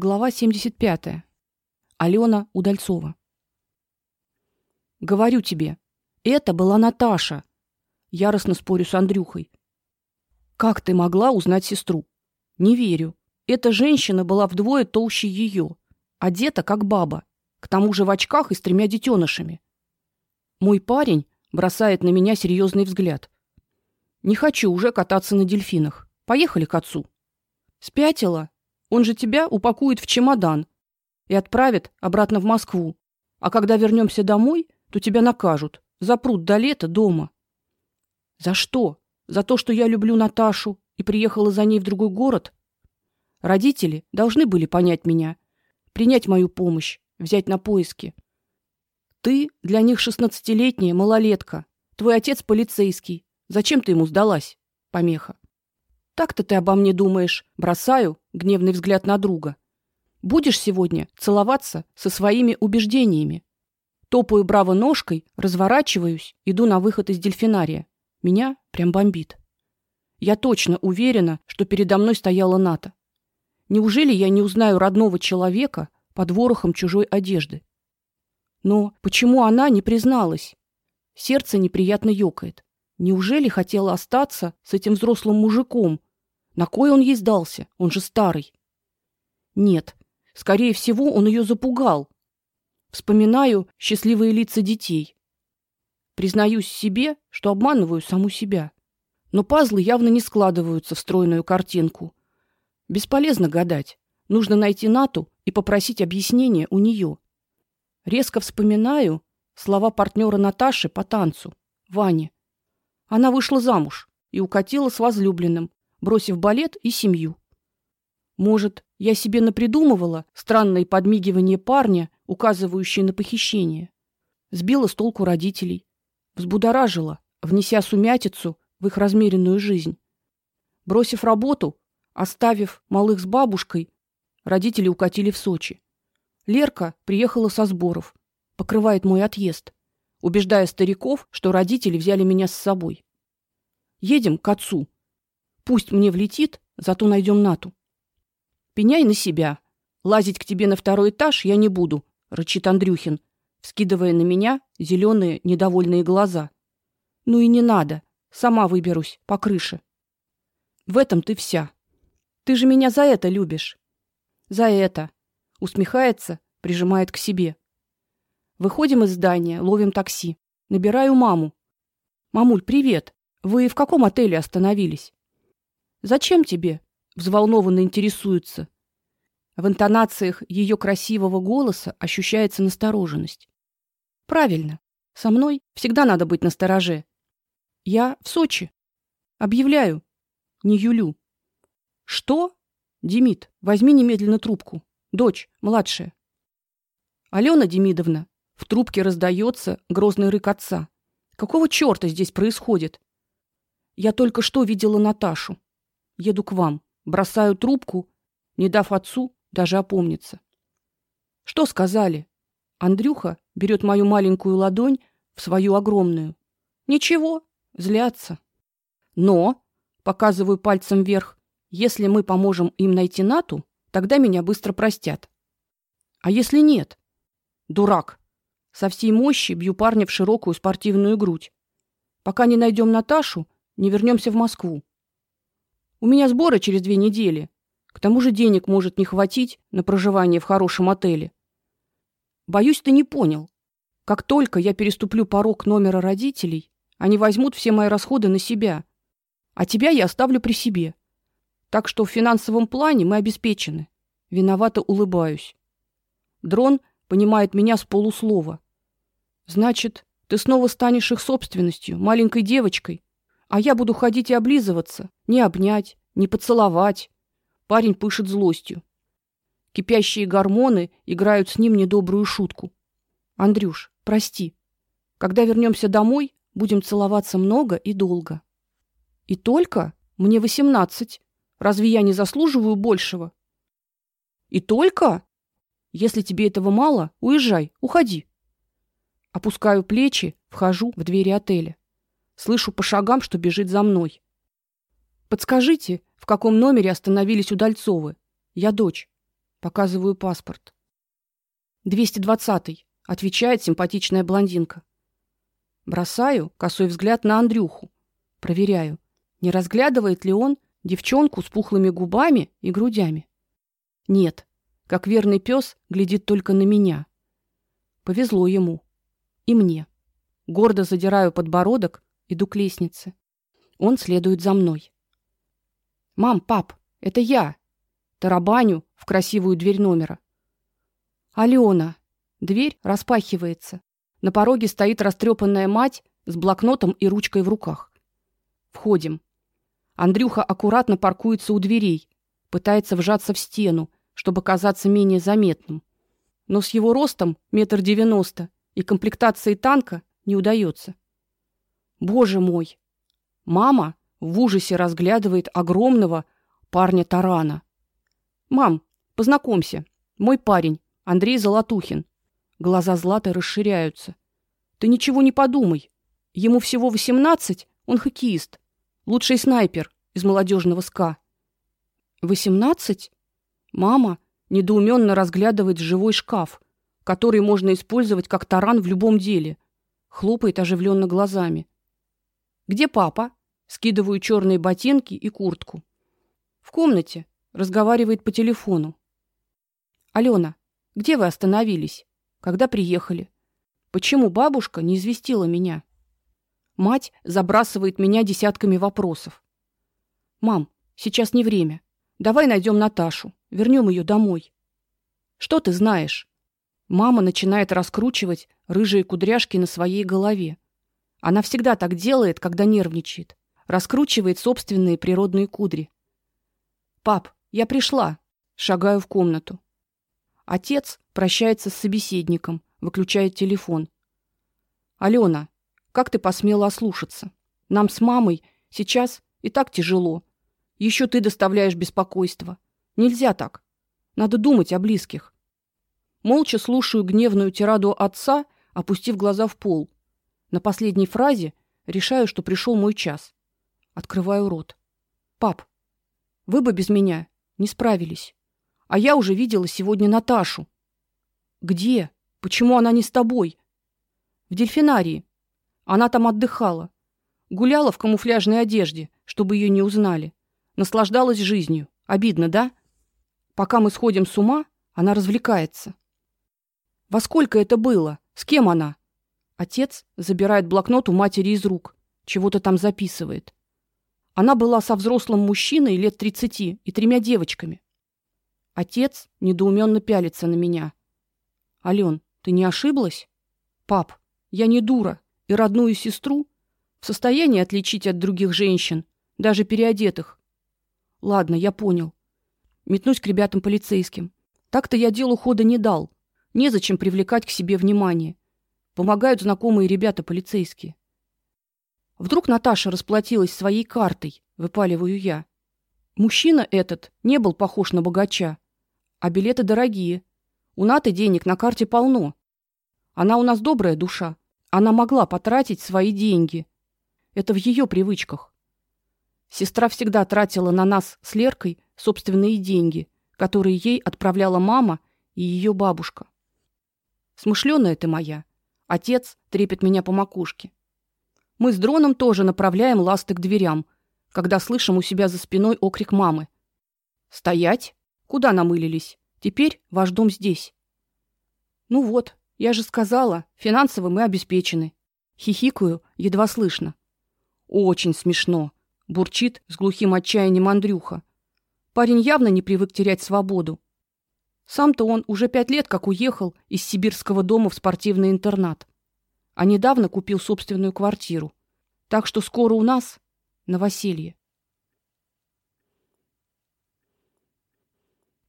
Глава 75. Алена Удальцова. Говорю тебе, это была Наташа. Яростно спорю с Андрюхой. Как ты могла узнать сестру? Не верю. Эта женщина была вдвое толще ее, одета как баба, к тому же в очках и с тремя детенышами. Мой парень бросает на меня серьезный взгляд. Не хочу уже кататься на дельфинах. Поехали к отцу. Спятила? Он же тебя упакует в чемодан и отправит обратно в Москву. А когда вернемся домой, то тебя накажут, запрут до лета дома. За что? За то, что я люблю Наташу и приехала за ней в другой город? Родители должны были понять меня, принять мою помощь, взять на поиски. Ты для них шестнадцатилетняя малолетка. Твой отец полицейский. Зачем ты ему сдалась? Помеха. Так-то ты обо мне думаешь. Бросаю гневный взгляд на друга. Будешь сегодня целоваться со своими убеждениями. Топаю браво ножкой, разворачиваюсь, иду на выход из дельфинария. Меня прям бомбит. Я точно уверена, что передо мной стояла Ната. Неужели я не узнаю родного человека под ворохом чужой одежды? Но почему она не призналась? Сердце неприятно ёкает. Неужели хотела остаться с этим взрослым мужиком, на кой он ей сдался? Он же старый. Нет, скорее всего, он ее запугал. Вспоминаю счастливые лица детей. Признаюсь себе, что обманываю саму себя. Но пазлы явно не складываются в стройную картинку. Бесполезно гадать. Нужно найти Нату и попросить объяснения у нее. Резко вспоминаю слова партнера Наташи по танцу, Вани. Она вышла замуж и укатила с возлюбленным, бросив балет и семью. Может, я себе напридумывала странные подмигивания парня, указывающие на похищение. Сбила с толку родителей, взбудоражила, внеся сумятицу в их размеренную жизнь. Бросив работу, оставив малых с бабушкой, родители укатили в Сочи. Лерка приехала со сборов, покрывает мой отъезд, убеждая стариков, что родители взяли меня с собой. Едем к отцу, Пусть мне влетит, зато найдем Нату. Пеняй на себя. Лазить к тебе на второй этаж я не буду, рычит Андрюхин, вскидывая на меня зеленые недовольные глаза. Ну и не надо, сама выберусь по крыше. В этом ты вся. Ты же меня за это любишь. За это. Усмехается, прижимает к себе. Выходим из здания, ловим такси. Набираю маму. Мамуль, привет. Вы в каком отеле остановились? Зачем тебе? взволнованно интересуется. В интонациях ее красивого голоса ощущается настороженность. Правильно. Со мной всегда надо быть настороже. Я в Сочи. Объявляю. Не юлю. Что? Демид, возьми немедленно трубку. Дочь, младшая. Алена Демидовна, в трубке раздается грозный рык отца. Какого чёрта здесь происходит? Я только что видела Наташу. Еду к вам. Бросаю трубку, не дав отцу даже опомниться. Что сказали? Андрюха берет мою маленькую ладонь в свою огромную. Ничего, злятся. Но, показываю пальцем вверх, если мы поможем им найти Нату, тогда меня быстро простят. А если нет? Дурак. Со всей мощи бью парня в широкую спортивную грудь. Пока не найдем Наташу, не вернемся в Москву. У меня сборы через две недели. К тому же денег может не хватить на проживание в хорошем отеле. Боюсь, ты не понял. Как только я переступлю порог номера родителей, они возьмут все мои расходы на себя. А тебя я оставлю при себе. Так что в финансовом плане мы обеспечены. Виновато улыбаюсь. Дрон понимает меня с полуслова. Значит, ты снова станешь их собственностью, маленькой девочкой, а я буду ходить и облизываться, не обнять, не поцеловать. Парень пышет злостью. Кипящие гормоны играют с ним недобрую шутку. Андрюш, прости. Когда вернемся домой, будем целоваться много и долго. И только мне восемнадцать. Разве я не заслуживаю большего? И только? Если тебе этого мало, уезжай, уходи. Опускаю плечи, вхожу в двери отеля. Слышу по шагам, что бежит за мной. Подскажите, в каком номере остановились Удальцовы? Я дочь. Показываю паспорт. 220-й, отвечает симпатичная блондинка. Бросаю косой взгляд на Андрюху. Проверяю, не разглядывает ли он девчонку с пухлыми губами и грудями. Нет, как верный пес глядит только на меня. Повезло ему. И мне. Гордо задираю подбородок, иду к лестнице. Он следует за мной. Мам, пап, это я. Тарабаню в красивую дверь номера. Алена. Дверь распахивается. На пороге стоит растрепанная мать с блокнотом и ручкой в руках. Входим. Андрюха аккуратно паркуется у дверей, пытается вжаться в стену, чтобы казаться менее заметным. Но с его ростом метр девяносто и комплектацией танка не удается. Боже мой. Мама в ужасе разглядывает огромного парня Тарана. Мам, познакомься. Мой парень, Андрей Золотухин. Глаза Златы расширяются. Ты ничего не подумай. Ему всего восемнадцать, он хоккеист. Лучший снайпер из молодежного СКА. Восемнадцать? Мама недоуменно разглядывает живой шкаф, который можно использовать как таран в любом деле. Хлопает оживленно глазами. Где папа? Скидываю черные ботинки и куртку. В комнате, разговаривает по телефону. Алена, где вы остановились? Когда приехали? Почему бабушка не известила меня? Мать забрасывает меня десятками вопросов. Мам, сейчас не время. Давай найдем Наташу, вернем ее домой. Что ты знаешь? Мама начинает раскручивать рыжие кудряшки на своей голове. Она всегда так делает, когда нервничает. Раскручивает собственные природные кудри. Пап, я пришла. Шагаю в комнату. Отец прощается с собеседником, выключает телефон. Алена, как ты посмела ослушаться? Нам с мамой сейчас и так тяжело. Еще ты доставляешь беспокойство. Нельзя так. Надо думать о близких. Молча слушаю гневную тираду отца, опустив глаза в пол. На последней фразе решаю, что пришел мой час. Открываю рот. Пап, вы бы без меня не справились. А я уже видела сегодня Наташу. Где? Почему она не с тобой? В дельфинарии. Она там отдыхала. Гуляла в камуфляжной одежде, чтобы ее не узнали. Наслаждалась жизнью. Обидно, да? Пока мы сходим с ума, она развлекается. Во сколько это было? С кем она? Отец забирает блокнот у матери из рук, чего-то там записывает. Она была со взрослым мужчиной лет тридцати и тремя девочками. Отец недоуменно пялится на меня. Ален, ты не ошиблась? Пап, я не дура и родную сестру в состоянии отличить от других женщин, даже переодетых. Ладно, я понял. Метнусь к ребятам полицейским. Так-то я делу хода не дал. Незачем привлекать к себе внимание. Помогают знакомые ребята полицейские. Вдруг Наташа расплатилась своей картой, выпаливаю я. Мужчина этот не был похож на богача, а билеты дорогие. У Наты денег на карте полно. Она у нас добрая душа, она могла потратить свои деньги. Это в ее привычках. Сестра всегда тратила на нас с Леркой собственные деньги, которые ей отправляла мама и ее бабушка. Смышленая ты моя. Отец трепет меня по макушке. Мы с дроном тоже направляем ласты к дверям, когда слышим у себя за спиной окрик мамы. Стоять? Куда намылились? Теперь ваш дом здесь. Ну вот, я же сказала, финансово мы обеспечены. Хихикаю, едва слышно. Очень смешно, бурчит с глухим отчаянием Андрюха. Парень явно не привык терять свободу. Сам-то он уже пять лет как уехал из сибирского дома в спортивный интернат, а недавно купил собственную квартиру. Так что скоро у нас новоселье.